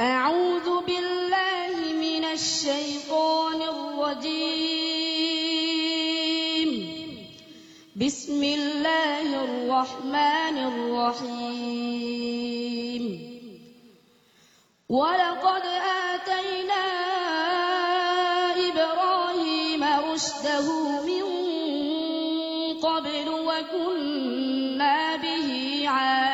أعوذ بالله من الشيطان الرجيم. بسم الله الرحمن الرحيم. ولقد آتينا إبراهيم رشده من قبل وكنا به عالمين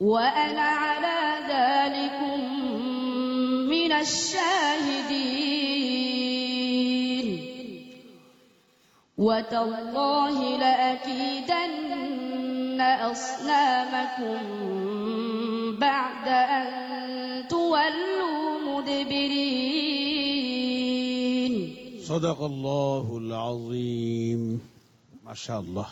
وأنا على ذلكم من الشاهدين. وتالله لأكيدن أصنامكم بعد أن تولوا مدبرين. صدق الله العظيم. ما شاء الله.